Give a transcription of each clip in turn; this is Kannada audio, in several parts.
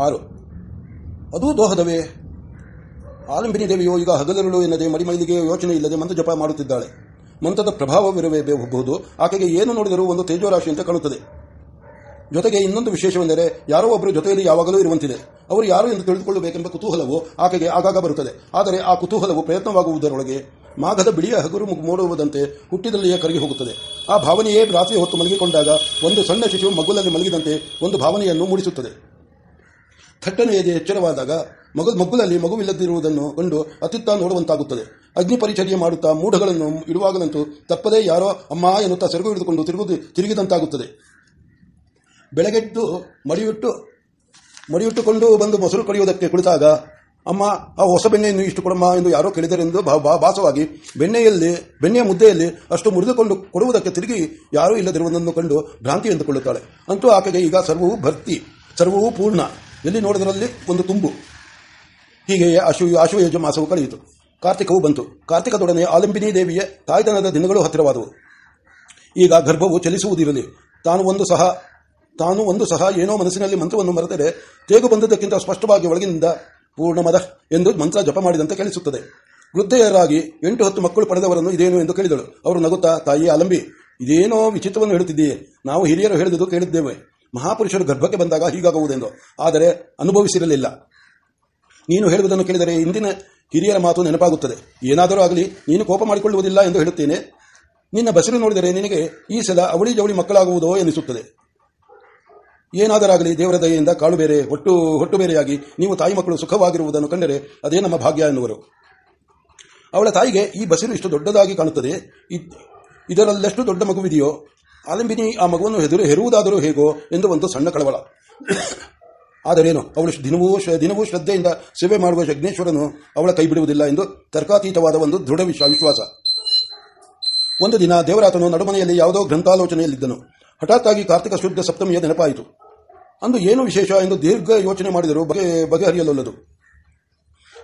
ಆರು. ಅದೂ ದೋಹದವೇ. ಆಲಂಬಿನಿ ದೇವಿಯು ಈಗ ಹಗಲಿರುಳು ಎನ್ನದೆ ಮಡಿಮೈಲಿಗೆ ಯೋಚನೆ ಇಲ್ಲದೆ ಮಂತ್ರ ಜಪ ಮಾಡುತ್ತಿದ್ದಾಳೆ. ಮಂತ್ರದ ಪ್ರಭಾವವಿರಬಹುದು ಆಕೆಗೆ ಏನು ನೋಡಿದರೂ ಒಂದು ತೇಜೋರಾಶಿ ಅಂತ ಕಾಣುತ್ತದೆ. ಜೊತೆಗೆ ಇನ್ನೊಂದು ವಿಶೇಷವೆಂದರೆ ಯಾರೋ ಒಬ್ಬರು ಜೊತೆಯಲ್ಲಿ ಯಾವಾಗಲೂ ಇರುವಂತಿದೆ. ಅವರು ಯಾರು ಎಂದು ತಿಳಿದುಕೊಳ್ಳಬೇಕೆಂಬ ಕುತೂಹಲವು ಆಕೆಗೆ ಆಗಾಗ ಬರುತ್ತದೆ. ಆದರೆ ಆ ಕುತೂಹಲವು ಪ್ರಯತ್ನವಾಗುವುದರೊಳಗೆ ಮಾಘದ ಬಿಳಿಯ ಹಗುರು ಮೂಡುವುದಂತೆ ಹುಟ್ಟಿದಲ್ಲಿಯೇ ಕರಗಿ ಹೋಗುತ್ತದೆ. ಆ ಭಾವನೆಯೇ ರಾತ್ರಿ ಹೊತ್ತು ಮಲಗಿಕೊಂಡಾಗ ಒಂದು ಸಣ್ಣ ಶಿಶು ಮಗುಲಲ್ಲಿ ಮಲಗಿದಂತೆ ಒಂದು ಭಾವನೆಯನ್ನು ಮೂಡಿಸುತ್ತದೆ. ಥಟ್ಟನೆ ಎದೆ ಎಚ್ಚರವಾದಾಗ ಮಗು ಮಗುಲಲ್ಲಿ ಮಗುವಿಲ್ಲದಿರುವುದನ್ನು ಕಂಡು ಅತ್ಯುತ್ತ ನೋಡುವಂತಾಗುತ್ತದೆ. ಅಗ್ನಿ ಪರಿಚರ್ಯ ಮಾಡುತ್ತಾ ಮೂಢಗಳನ್ನು ಇಡುವಾಗಲಂತೂ ತಪ್ಪದೇ ಯಾರೋ ಅಮ್ಮ ಎನ್ನುತ್ತಾ ಸೆರಗು ಹಿಡಿದುಕೊಂಡು ತಿರುಗುದು ತಿರುಗಿದಂತಾಗುತ್ತದೆ. ಬೆಳಗೆದ್ದು ಮಡಿಯುಟ್ಟು, ಮಡಿಯುಟ್ಟುಕೊಂಡು ಬಂದು ಮೊಸರು ಕಡಿಯುವುದಕ್ಕೆ ಕುಳಿತಾಗ ಅಮ್ಮ, ಆ ಹೊಸ ಬೆಣ್ಣೆಯನ್ನು ಇಷ್ಟು ಕೊಡಮ್ಮ ಎಂದು ಯಾರೋ ಕೇಳಿದರೆಂದು ಭಾಸವಾಗಿ ಬೆಣ್ಣೆಯಲ್ಲಿ, ಬೆಣ್ಣೆಯ ಮುದ್ದೆಯಲ್ಲಿ ಅಷ್ಟು ಮುರಿದುಕೊಂಡು ಕೊಡುವುದಕ್ಕೆ ತಿರುಗಿ ಯಾರೂ ಇಲ್ಲದಿರುವುದನ್ನು ಕಂಡು ಭ್ರಾಂತಿ ಎಂದುಕೊಳ್ಳುತ್ತಾಳೆ. ಅಂತೂ ಆಕೆಗೆ ಈಗ ಸರ್ವವೂ ಭರ್ತಿ, ಸರ್ವವೂ ಪೂರ್ಣ. ಎಲ್ಲಿ ನೋಡಿದರಲ್ಲಿ ಒಂದು ತುಂಬು. ಹೀಗೆಯೇ ಅಶು ಆಶುಯಜ ಮಾಸವು ಕಳೆಯಿತು. ಕಾರ್ತಿಕವು ಬಂತು. ಕಾರ್ತಿಕದೊಡನೆ ಆಲಂಬಿನಿ ದೇವಿಯ ತಾಯ್ತನದ ದಿನಗಳು ಹತ್ತಿರವಾದವು. ಈಗ ಗರ್ಭವು ಚಲಿಸುವುದಿರಲಿ. ತಾನು ಒಂದು ಸಹ ತಾನು ಒಂದು ಸಹ ಏನೋ ಮನಸ್ಸಿನಲ್ಲಿ ಮಂತ್ರವನ್ನು ಮರೆತರೆ ತೇಗು ಬಂದದಕ್ಕಿಂತ ಸ್ಪಷ್ಟವಾಗಿ ಒಳಗಿನಿಂದ ಪೂರ್ಣಮದ ಎಂದು ಮಂತ್ರ ಜಪ ಮಾಡಿದಂತೆ ಕೇಳಿಸುತ್ತದೆ. ವೃದ್ಧೆಯರಾಗಿ ಎಂಟು ಹತ್ತು ಮಕ್ಕಳು ಪಡೆದವರನ್ನು ಇದೇನು ಎಂದು ಕೇಳಿದಳು. ಅವರು ನಗುತ್ತಾ ತಾಯಿ ಆಲಂಬಿ, ಇದೇನೋ ವಿಚಿತ್ರವನ್ನು ಹೇಳುತ್ತಿದ್ದೀಯೇ. ನಾವು ಹಿರಿಯರು ಹೇಳಿದುದು ಕೇಳಿದ್ದೇವೆ. ಮಹಾಪುರುಷರು ಗರ್ಭಕ್ಕೆ ಬಂದಾಗ ಹೀಗಾಗುವುದೆಂದು. ಆದರೆ ಅನುಭವಿಸಿರಲಿಲ್ಲ. ನೀನು ಹೇಳುವುದನ್ನು ಕೇಳಿದರೆ ಇಂದಿನ ಹಿರಿಯರ ಮಾತು ನೆನಪಾಗುತ್ತದೆ. ಏನಾದರೂ ಆಗಲಿ, ನೀನು ಕೋಪ ಮಾಡಿಕೊಳ್ಳುವುದಿಲ್ಲ ಎಂದು ಹೇಳುತ್ತೇನೆ. ನಿನ್ನ ಬಸಿರು ನೋಡಿದರೆ ನಿನಗೆ ಈ ಸಲ ಅವಳಿ ಜವಳಿ ಮಕ್ಕಳಾಗುವುದೋ ಎನಿಸುತ್ತದೆ. ಏನಾದರಾಗಲಿ ದೇವರ ದಯೆಯಿಂದ ಕಾಳು ಬೇರೆ, ಹೊಟ್ಟು ಹೊಟ್ಟು ಬೇರೆಯಾಗಿ ನೀವು ತಾಯಿ ಮಕ್ಕಳು ಸುಖವಾಗಿರುವುದನ್ನು ಕಂಡರೆ ಅದೇ ನಮ್ಮ ಭಾಗ್ಯ ಎನ್ನುವರು. ಅವಳ ತಾಯಿಗೆ ಈ ಬಸಿರು ಇಷ್ಟು ದೊಡ್ಡದಾಗಿ ಕಾಣುತ್ತದೆ. ಇದರಲ್ಲೆಷ್ಟು ದೊಡ್ಡ ಮಗುವಿದೆಯೋ ಆಲಂಬಿನಿ ಆ ಮಗುವನ್ನು ಹೆದರು, ಹೆರುವುದಾದರೂ ಹೇಗೋ ಎಂದು ಒಂದು ಸಣ್ಣ ಕಳವಳ. ಆದರೇನು? ಅವಳು ದಿನವೂ ದಿನವೂ ಶ್ರದ್ಧೆಯಿಂದ ಸೇವೆ ಮಾಡುವ ಯಜ್ಞೇಶ್ವರನು ಅವಳ ಕೈ ಬಿಡುವುದಿಲ್ಲ ಎಂದು ತರ್ಕಾತೀತವಾದ ಒಂದು ದೃಢ ವಿಶ್ವಾಸ. ಒಂದು ದಿನ ದೇವರಾತನು ನಡುಮನೆಯಲ್ಲಿ ಯಾವುದೋ ಗ್ರಂಥಾಲೋಚನೆಯಲ್ಲಿದ್ದನು. ಹಠಾತ್ತಾಗಿ ಕಾರ್ತಿಕ ಶುದ್ಧ ಸಪ್ತಮಿಯ ನೆನಪಾಯಿತು. ಅಂದು ಏನು ವಿಶೇಷ ಎಂದು ದೀರ್ಘ ಯೋಚನೆ ಮಾಡಿದರೂ ಬಗೆ, ಬಗೆಹರಿಯಲೊಲ್ಲದು.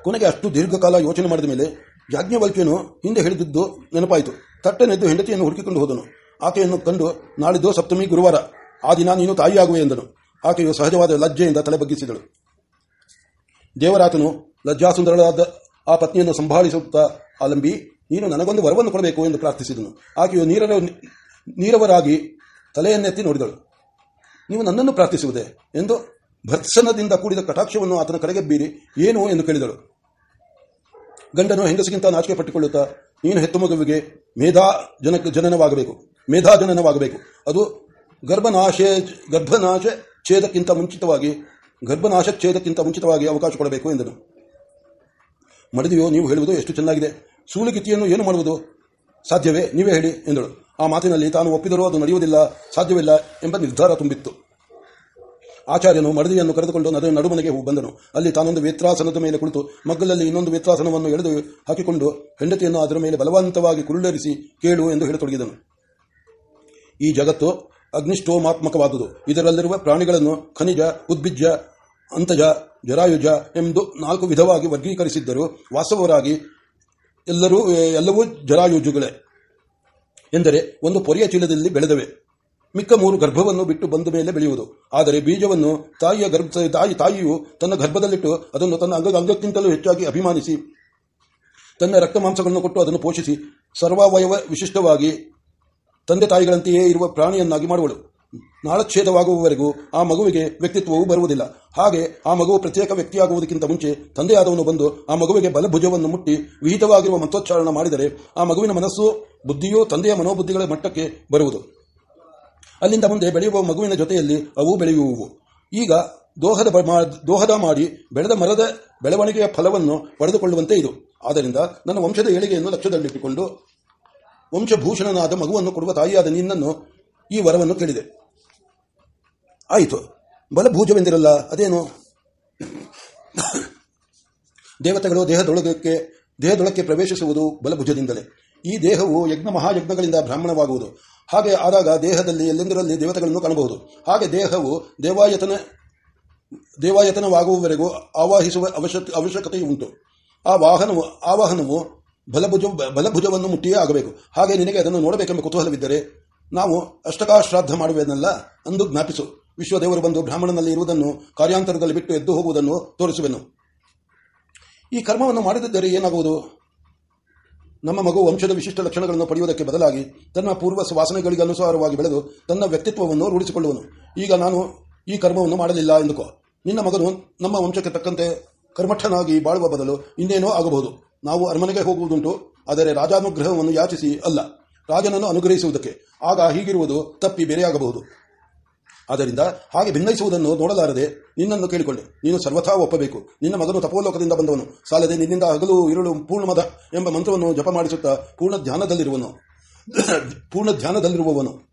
ಕೊನೆಗೆ ಅಷ್ಟು ದೀರ್ಘಕಾಲ ಯೋಚನೆ ಮಾಡಿದ ಮೇಲೆ ಯಾಜ್ಞವಲ್ಕ್ಯನು ಹಿಂದೆ ಹಿಡಿದಿದ್ದು ನೆನಪಾಯಿತು. ತಟ್ಟನೆದ್ದು ಹೆಂಡತಿಯನ್ನು ಹುಡುಕಿಕೊಂಡು ಹೋದನು. ಆಕೆಯನ್ನು ಕಂಡು ನಾಳಿದ್ದು ಸಪ್ತಮಿ ಗುರುವಾರ, ಆ ದಿನ ನೀನು ತಾಯಿಯಾಗುವೆ ಎಂದನು. ಆಕೆಯು ಸಹಜವಾದ ಲಜ್ಜೆಯಿಂದ ತಲೆ ಬಗ್ಗಿಸಿದಳು ದೇವರಾತನು ಲಜ್ಜಾಸುಂದರಳಾದ ಆ ಪತ್ನಿಯನ್ನು ಸಂಭಾಳಿಸುತ್ತಾ ಆಲಂಬಿ ನೀನು ನನಗೊಂದು ವರವನ್ನು ಕೊಡಬೇಕು ಎಂದು ಪ್ರಾರ್ಥಿಸಿದನು. ಆಕೆಯು ನೀರವ ನೀರವರಾಗಿ ತಲೆಯನ್ನೆತ್ತಿ ನೋಡಿದಳು. ನೀವು ನನ್ನನ್ನು ಪ್ರಾರ್ಥಿಸುವುದೇ ಎಂದು ಭರ್ಸನದಿಂದ ಕೂಡಿದ ಕಟಾಕ್ಷವನ್ನು ಆತನ ಕಡೆಗೆ ಬೀರಿ ಏನು ಎಂದು ಕೇಳಿದಳು. ಗಂಡನು ಹೆಂಗಸಿಗಿಂತ ನಾಚಿಕೆ ಪಟ್ಟುಕೊಳ್ಳುತ್ತಾ ನೀನು ಹೆತ್ತು ಮಗುವಿಗೆ ಮೇಧಾ ಜನಕ, ಜನನವಾಗಬೇಕು. ಮೇಧಾ ಜನನವಾಗಬೇಕು ಅದು ಗರ್ಭನಾಶೆ, ಗರ್ಭನಾಶ ಛೇದಕ್ಕಿಂತ ಮುಂಚಿತವಾಗಿ, ಗರ್ಭನಾಶ ಛೇದಕ್ಕಿಂತ ಮುಂಚಿತವಾಗಿ ಅವಕಾಶ ಕೊಡಬೇಕು ಎಂದನು. ಮಡದಿಯೋ, ನೀವು ಹೇಳುವುದು ಎಷ್ಟು ಚೆನ್ನಾಗಿದೆ. ಸೂಳುಗಿತ್ತಿಯನ್ನು ಏನು ಮಾಡುವುದು? ಸಾಧ್ಯವೇ? ನೀವೇ ಹೇಳಿ ಎಂದಳು. ಆ ಮಾತಿನಲ್ಲಿ ತಾನು ಒಪ್ಪಿದರೂ ಅದು ನಡೆಯುವುದಿಲ್ಲ, ಸಾಧ್ಯವಿಲ್ಲ ಎಂಬ ನಿರ್ಧಾರ ತುಂಬಿತ್ತು. ಆಚಾರ್ಯನು ಮಡದಿಯನ್ನು ಕರೆದುಕೊಂಡು ನದ ನಡುಮನೆಗೆ ಬಂದನು. ಅಲ್ಲಿ ತಾನೊಂದು ವೇತ್ರಾಸನದ ಮೇಲೆ ಕುಳಿತು ಮಗ್ಗಲಲ್ಲಿ ಇನ್ನೊಂದು ವೇತ್ರಾಸನವನ್ನು ಎಳೆದು ಹಾಕಿಕೊಂಡು ಹೆಂಡತಿಯನ್ನು ಅದರ ಮೇಲೆ ಬಲವಂತವಾಗಿ ಕುರುಳರಿಸಿ ಕೇಳು ಎಂದು ಹೇಳತೊಡಗಿದನು. ಈ ಜಗತ್ತು ಅಗ್ನಿಷ್ಠೋಮಾತ್ಮಕವಾದುದು. ಇದರಲ್ಲಿರುವ ಪ್ರಾಣಿಗಳನ್ನು ಖನಿಜ ಉದ್ಭಿಜ ಅಂತಜ, ಜರಾಯುಜ ಎಂದು ನಾಲ್ಕು ವಿಧವಾಗಿ ವರ್ಗೀಕರಿಸಿದ್ದರು ವಾಸ್ತವರಾಗಿ ಎಲ್ಲರೂ, ಎಲ್ಲವೂ ಜರಾಯುಜುಗಳೇ ಎಂದರೆ ಒಂದು ಪೊರೆಯ ಚೀಲದಲ್ಲಿ ಬೆಳೆದವೆ. ಮಿಕ್ಕ ಮೂರು ಗರ್ಭವನ್ನು ಬಿಟ್ಟು ಬಂದ ಮೇಲೆ ಬೆಳೆಯುವುದು. ಆದರೆ ಬೀಜವನ್ನು ತಾಯಿಯ ಗರ್ಭ, ತಾಯಿ, ತಾಯಿಯು ತನ್ನ ಗರ್ಭದಲ್ಲಿಟ್ಟು ಅದನ್ನು ತನ್ನ ಅಂಗ, ಅಂಗಕ್ಕಿಂತಲೂ ಹೆಚ್ಚಾಗಿ ಅಭಿಮಾನಿಸಿ, ತನ್ನ ರಕ್ತ ಮಾಂಸಗಳನ್ನು ಕೊಟ್ಟು ಅದನ್ನು ಪೋಷಿಸಿ, ಸರ್ವಾವಯವ ವಿಶಿಷ್ಟವಾಗಿ ತಂದೆ ತಾಯಿಗಳಂತೆಯೇ ಇರುವ ಪ್ರಾಣಿಯನ್ನಾಗಿ ಮಾಡುವಳು. ನಾಳಚ್ಛೇದವಾಗುವವರೆಗೂ ಆ ಮಗುವಿಗೆ ವ್ಯಕ್ತಿತ್ವವು ಬರುವುದಿಲ್ಲ. ಹಾಗೆ ಆ ಮಗುವು ಪ್ರತ್ಯೇಕ ವ್ಯಕ್ತಿಯಾಗುವುದಕ್ಕಿಂತ ಮುಂಚೆ ತಂದೆಯಾದವನು ಬಂದು ಆ ಮಗುವಿಗೆ ಬಲಭುಜವನ್ನು ಮುಟ್ಟಿ ವಿಹಿತವಾಗಿರುವ ಮಂತ್ರೋಚ್ಚಾರಣ ಮಾಡಿದರೆ ಆ ಮಗುವಿನ ಮನಸ್ಸು, ಬುದ್ಧಿಯೂ ತಂದೆಯ ಮನೋಬುದ್ಧಿಗಳ ಮಟ್ಟಕ್ಕೆ ಬರುವುದು. ಅಲ್ಲಿಂದ ಮುಂದೆ ಬೆಳೆಯುವ ಮಗುವಿನ ಜೊತೆಯಲ್ಲಿ ಅವು ಬೆಳೆಯುವುವು. ಈಗ ದೋಹದ ದೋಹದ ಮಾಡಿ ಬೆಳೆದ ಮರದ ಬೆಳವಣಿಗೆಯ ಫಲವನ್ನು ಪಡೆದುಕೊಳ್ಳುವಂತೆ ಇದು. ಆದ್ದರಿಂದ ನನ್ನ ವಂಶದ ಏಳಿಗೆಯನ್ನು ಲಕ್ಷ್ಯದಲ್ಲಿಟ್ಟುಕೊಂಡು ವಂಶಭೂಷಣನಾದ ಮಗುವನ್ನು ಕೊಡುವ ತಾಯಿಯಾದ ನಿನ್ನನ್ನು ಈ ವರವನ್ನು ಕೇಳಿದೆ. ಆಯಿತು. ಬಲಭೂಜವೆಂದಿರಲ್ಲ, ಅದೇನು? ದೇವತೆಗಳು ದೇಹದೊಳಗಕ್ಕೆ, ದೇಹದೊಳಕ್ಕೆ ಪ್ರವೇಶಿಸುವುದು ಬಲಭುಜದಿಂದಲೇ. ಈ ದೇಹವು ಯಜ್ಞ ಮಹಾಯಜ್ಞಗಳಿಂದ ಬ್ರಾಹ್ಮಣವಾಗುವುದು. ಹಾಗೆ ಆದಾಗ ದೇಹದಲ್ಲಿ ಎಲ್ಲೆಂದರಲ್ಲಿ ದೇವತೆಗಳನ್ನು ಕಾಣಬಹುದು. ಹಾಗೆ ದೇಹವು ದೇವಾಯತನ, ದೇವಾಯತನವಾಗುವವರೆಗೂ ಆವಾಹಿಸುವ ಅವಶ್ಯಕತೆ ಉಂಟು ಆ ವಾಹನವು ಆವಾಹನವು ಬಲಭುಜ, ಬಲಭುಜವನ್ನು ಮುಟ್ಟಿಯೇ ಆಗಬೇಕು. ಹಾಗೆ ನಿನಗೆ ಅದನ್ನು ನೋಡಬೇಕೆಂಬ ಕುತೂಹಲವಿದ್ದರೆ ನಾವು ಅಷ್ಟಕಾಶ್ರಾದ್ದ ಮಾಡುವೆನಲ್ಲ ಅಂದು ಜ್ಞಾಪಿಸು. ವಿಶ್ವದೇವರು ಬಂದು ಬ್ರಾಹ್ಮಣನಲ್ಲಿ ಇರುವುದನ್ನು, ಕಾರ್ಯಾಂತರದಲ್ಲಿ ಬಿಟ್ಟು ಎದ್ದು ಹೋಗುವುದನ್ನು ತೋರಿಸುವೆನು. ಈ ಕರ್ಮವನ್ನು ಮಾಡದಿದ್ದರೆ ಏನಾಗುವುದು? ನಮ್ಮ ಮಗು ವಂಶದ ವಿಶಿಷ್ಟ ಲಕ್ಷಣಗಳನ್ನು ಪಡೆಯುವುದಕ್ಕೆ ಬದಲಾಗಿ ತನ್ನ ಪೂರ್ವ ವಾಸನೆಗಳಿಗೆ ಅನುಸಾರವಾಗಿ ಬೆಳೆದು ತನ್ನ ವ್ಯಕ್ತಿತ್ವವನ್ನು ರೂಢಿಸಿಕೊಳ್ಳುವನು. ಈಗ ನಾನು ಈ ಕರ್ಮವನ್ನು ಮಾಡಲಿಲ್ಲ ಎಂದುಕೋ. ನಿನ್ನ ಮಗನು ನಮ್ಮ ವಂಶಕ್ಕೆ ತಕ್ಕಂತೆ ಕರ್ಮಠನಾಗಿ ಬಾಳುವ ಬದಲು ಇನ್ನೇನೋ ಆಗಬಹುದು. ನಾವು ಅರಮನೆಗೆ ಹೋಗುವುದುಂಟು, ಆದರೆ ರಾಜಾನುಗ್ರಹವನ್ನು ಯಾಚಿಸಿ ಅಲ್ಲ. ರಾಜನನ್ನು ಅನುಗ್ರಹಿಸುವುದಕ್ಕೆ. ಆಗ ಹೀಗಿರುವುದು ತಪ್ಪಿ ಬೇರೆಯಾಗಬಹುದು. ಆದ್ದರಿಂದ ಹಾಗೆ ಭಿನ್ನಯಿಸುವುದನ್ನು ನೋಡಲಾರದೆ ನಿನ್ನನ್ನು ಕೇಳಿಕೊಂಡೆ. ನೀನು ಸರ್ವಥಾ ಒಪ್ಪಬೇಕು. ನಿನ್ನ ಮಗನು ತಪೋಲೋಕದಿಂದ ಬಂದವನು. ಸಾಲದೆ ನಿನ್ನಿಂದ ಹಗಲು, ಇರುಳು, ಪೂರ್ಣಮದ ಎಂಬ ಮಂತ್ರವನ್ನು ಜಪ ಮಾಡಿಸುತ್ತಾ ಪೂರ್ಣ ಧ್ಯಾನದಲ್ಲಿರುವನು ಪೂರ್ಣ ಧ್ಯಾನದಲ್ಲಿರುವವನು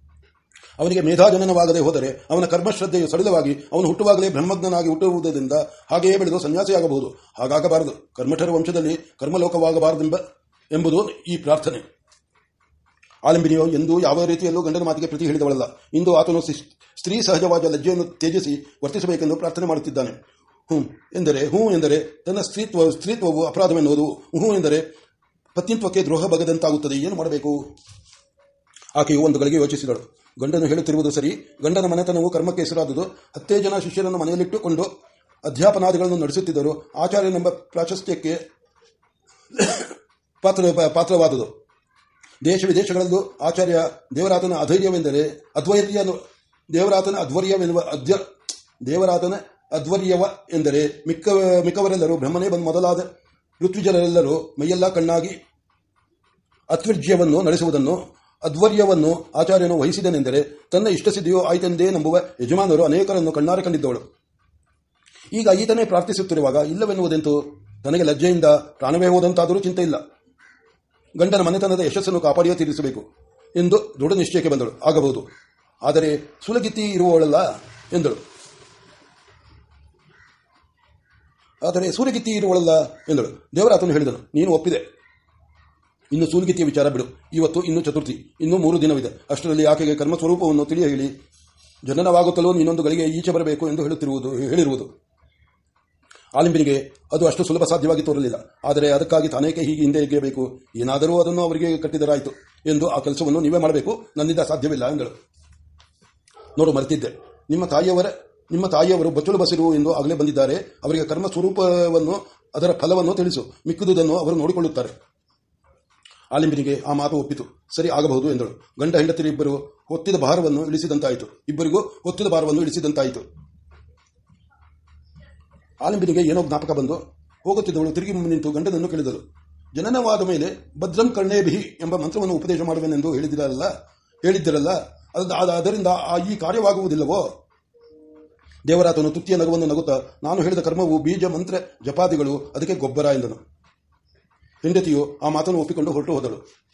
ಅವನಿಗೆ ಮೇಧಾಜನನವಾಗದೆ ಹೋದರೆ ಅವನ ಕರ್ಮಶ್ರದ್ಧೆಯು ಸಡಿಲವಾಗಿ ಅವನು ಹುಟ್ಟುವಾಗಲೇ ಬ್ರಹ್ಮಜ್ಞನಾಗಿ ಹುಟ್ಟುವುದರಿಂದ ಹಾಗೆಯೇ ಬೆಳೆದು ಸನ್ಯಾಸಿಯಾಗಬಹುದು. ಹಾಗಾಗಬಾರದು. ಕರ್ಮಠರ ವಂಶದಲ್ಲಿ ಕರ್ಮಲೋಕವಾಗಬಾರದೆಂಬ, ಎಂಬುದು ಈ ಪ್ರಾರ್ಥನೆ. ಆಲಂಬಿನಿಯು, ಎಂದೂ ಯಾವ ರೀತಿಯಲ್ಲೂ ಗಂಡನ ಮಾತಿಗೆ ಪ್ರತಿ ಹೇಳಿದವಳಲ್ಲ. ಇಂದು ಆತನು ಸ್ತ್ರೀ ಸಹಜವಾದ ಲಜ್ಜೆಯನ್ನು ತ್ಯಜಿಸಿ ವರ್ತಿಸಬೇಕೆಂದು ಪ್ರಾರ್ಥನೆ ಮಾಡುತ್ತಿದ್ದಾನೆ. ಹ್ಞೂ ಎಂದರೆ ಹ್ಞೂ ಎಂದರೆ ತನ್ನ ಸ್ತ್ರೀತ್ವ, ಸ್ತ್ರೀತ್ವವು ಅಪರಾಧವೆನ್ನುವುದು. ಹ್ಞೂ ಎಂದರೆ ಪತ್ನಿತ್ವಕ್ಕೆ ದ್ರೋಹ ಬಗದಂತಾಗುತ್ತದೆ. ಏನು ಮಾಡಬೇಕು? ಆಕೆಯು ಒಂದು ಗಳಿಗೆ ಯೋಚಿಸಿದಳು. ಗಂಡನು ಹೇಳುತ್ತಿರುವುದು ಸರಿ. ಗಂಡನ ಮನೆತನವು ಕರ್ಮಕ್ಕೆ ಹೆಸರಾದುದು. ಹತ್ತೇ ಜನ ಶಿಷ್ಯರನ್ನು ಮನೆಯಲ್ಲಿಟ್ಟುಕೊಂಡು ಅಧ್ಯಾಪನಾದಿಗಳನ್ನು ನಡೆಸುತ್ತಿದ್ದರು. ಆಚಾರ್ಯನೆಂಬ ಪ್ರಾಶಸ್ತ್ಯಕ್ಕೆ ಪಾತ್ರ, ಪಾತ್ರವಾದುದು. ದೇಶ ವಿದೇಶಗಳಲ್ಲೂ ಆಚಾರ್ಯ ದೇವರಾತನ ಅಧೈರ್ಯವೆಂದರೆ ಅಧ್ವೈರ್ಯ ದೇವರಾತನ ಅಧ್ವರ್ಯವೆನ್ನುವ ಅಧ್ಯ, ದೇವರಾತನ ಅಧ್ವರ್ಯವ ಎಂದರೆ ಮಿಕ್ಕ, ಮಿಕ್ಕವರೆಲ್ಲರೂ ಬ್ರಹ್ಮನೇ ಬಂದು ಮೊದಲಾದ ಋತ್ವಿಜರೆಲ್ಲರೂ ಮೈಯೆಲ್ಲ ಕಣ್ಣಾಗಿ ಅತ್ವಿರ್ಜ್ಯವನ್ನು ನಡೆಸುವುದನ್ನು ಅಧ್ವರ್ಯವನ್ನು ಆಚಾರ್ಯನು ವಹಿಸಿದನೆಂದರೆ, ತನ್ನ ಇಷ್ಟಸಿದ್ಧಿಯೋ ಆಯ್ತೆಂದೇ ನಂಬುವ ಯಜಮಾನರು ಅನೇಕರನ್ನು ಕಣ್ಣಾರೆ ಕಂಡಿದ್ದವಳು. ಈಗ ಈತನೇ ಪ್ರಾರ್ಥಿಸುತ್ತಿರುವಾಗ ಇಲ್ಲವೆನ್ನುವುದೆಂತೂ? ತನಗೆ ಲಜ್ಜೆಯಿಂದ ಪ್ರಾಣವೇ ಹೋದಂತಾದರೂ ಚಿಂತೆ ಇಲ್ಲ. ಗಂಡನ ಮನೆತನದ ಯಶಸ್ಸನ್ನು ಕಾಪಾಡಿಯೇ ತೀರಿಸಬೇಕು ಎಂದು ದೃಢ ನಿಶ್ಚಯಕ್ಕೆ ಬಂದಳು. ಆಗಬಹುದು. ಆದರೆ ಸುಲಗಿತಿ ಇರುವವಳಲ್ಲ ಎಂದಳು. ಆದರೆ ಸೂರ್ಯಗಿತ್ತಿ ಇರುವಳಲ್ಲ ಎಂದಳು. ದೇವರಾತನು ಹೇಳಿದನು, ನೀನು ಒಪ್ಪಿದೆ. ಇನ್ನು ಸೂಲ್ಗಿತಿಯ ವಿಚಾರ ಬಿಡು. ಇವತ್ತು, ಇನ್ನು ಚತುರ್ಥಿ. ಇನ್ನು ಮೂರು ದಿನವಿದೆ. ಅಷ್ಟರಲ್ಲಿ ಆಕೆಗೆ ಕರ್ಮ ಸ್ವರೂಪವನ್ನು ತಿಳಿಯ ಹೇಳಿ ಜನನವಾಗುತ್ತಲೋ ಇನ್ನೊಂದು ಗಳಿಗೆ ಈಚೆ ಬರಬೇಕು ಎಂದು ಹೇಳುತ್ತಿರುವುದು ಹೇಳಿರುವುದು. ಆಲಿಂಬಿನಿಗೆ ಅದು ಅಷ್ಟು ಸುಲಭ ಸಾಧ್ಯವಾಗಿ ತೋರಲಿಲ್ಲ. ಆದರೆ ಅದಕ್ಕಾಗಿ ತಾನೇಕೆ ಹೀಗೆ ಹಿಂದೆ ಹೇಗಿರಬೇಕು ಏನಾದರೂ ಅದನ್ನು ಅವರಿಗೆ ಕಟ್ಟಿದರಾಯಿತು ಎಂದು ಆ ಕೆಲಸವನ್ನು ನೀವೇ ಮಾಡಬೇಕು. ನನ್ನಿಂದ ಸಾಧ್ಯವಿಲ್ಲ ಎಂದಳು ನೋಡು, ಮರೆತಿದ್ದೆ. ನಿಮ್ಮ ತಾಯಿಯವರ ನಿಮ್ಮ ತಾಯಿಯವರು ಬಚ್ಚಲು ಬಸಿರು ಎಂದು ಆಗಲೇ ಬಂದಿದ್ದಾರೆ. ಅವರಿಗೆ ಕರ್ಮ ಸ್ವರೂಪವನ್ನು ಅದರ ಫಲವನ್ನು ತಿಳಿಸು. ಮಿಕ್ಕಿದುದನ್ನು ಅವರು ನೋಡಿಕೊಳ್ಳುತ್ತಾರೆ. ಆಲಿಂಬಿನಿಗೆ ಆ ಮಾತು ಒಪ್ಪಿತು. ಸರಿ, ಆಗಬಹುದು ಎಂದಳು. ಗಂಡ ಹೆಂಡತಿರಿಬ್ಬರು ಹೊತ್ತಿದ ಭಾರವನ್ನು ಇಳಿಸಿದಂತಾಯಿತು. ಇಬ್ಬರಿಗೂ ಹೊತ್ತಿದ ಭಾರವನ್ನು ಇಳಿಸಿದಂತಾಯಿತು. ಆಲಿಂಬಿನಿಗೆ ಏನೋ ಜ್ಞಾಪಕ ಬಂದು ಹೋಗುತ್ತಿದ್ದವಳು ತಿರುಗಿ ನಿಂತು ಗಂಡನನ್ನು ಕೇಳಿದಳು. ಜನನವಾದ ಮೇಲೆ ಭದ್ರಂ ಕರ್ಣೇಭಿಹಿ ಎಂಬ ಮಂತ್ರವನ್ನು ಉಪದೇಶ ಮಾಡುವೆನೆಂದು ಹೇಳಿದಿರಲ್ಲ, ಹೇಳಿದ್ದಿರಲ್ಲ, ಅದ್- ಅದ್- ಅದರಿಂದ ಈ ಕಾರ್ಯವಾಗುವುದಿಲ್ಲವೋ? ದೇವರಾತನು ತುತ್ತಿಯ ನಗುವನ್ನು ನಗುತ್ತಾ, ನಾನು ಹೇಳಿದ ಕರ್ಮವು ಬೀಜ, ಮಂತ್ರ ಜಪಾದಿಗಳು ಅದಕ್ಕೆ ಗೊಬ್ಬರ ಎಂದನು. ಹೆಂಡತಿಯು ಆ ಮಾತನ್ನು ಒಪ್ಪಿಕೊಂಡು ಹೊರಟು ಹೋದಳು.